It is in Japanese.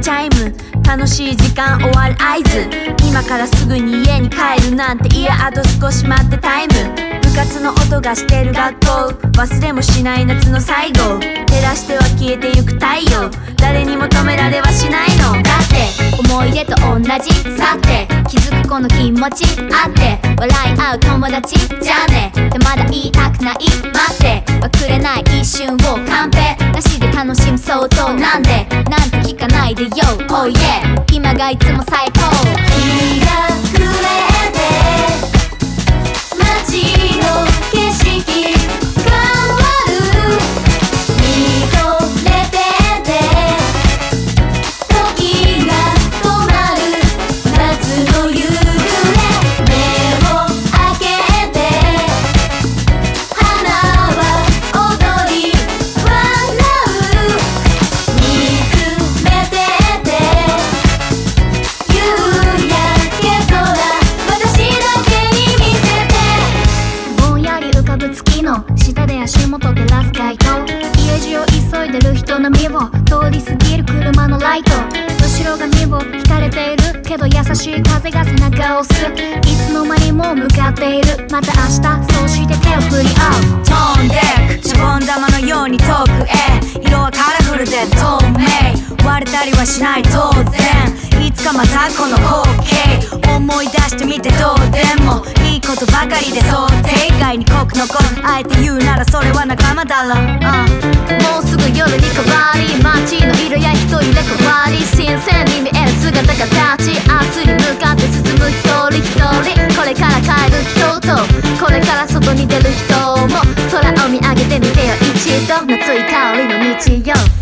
チャイム。楽しい時間終わる合図。今からすぐに家に帰るなんて。いやあと少し待ってタイム。部活の音がしてる学校。忘れもしない夏の最後。照らしては消えてゆく太陽。誰にも止められはしないの。だって思い出と同じ。さて気づくこの気持ち。あって笑い合う友達じゃあね。ってまだ言いたくない。待ってはくれない一瞬をカンペなしで楽しむ相当なんで。ないでよ。Oh yeah 今がいつも最高。ぶ月の下で足元照らす街灯家中を急いでる人の身を通り過ぎる車のライト。後ろ髪を引かれているけど優しい風が背中を押す。いつの間にも向かっている。また明日そうして手を振り合う。飛んでくシャボン玉のように遠くへ。色はカラフルで透明。割れたりはしない当然。かまたこの光景思い出してみてどうでもいいことばかりで想定外に濃く残る。あえて言うならそれは仲間だろ、uh、もうすぐ夜に変わり街の色や人入れ替わり新鮮に見える姿形明日に向かって進む一人一人。これから帰る人とこれから外に出る人も空を見上げてみてよ。一度夏い香りの道よ。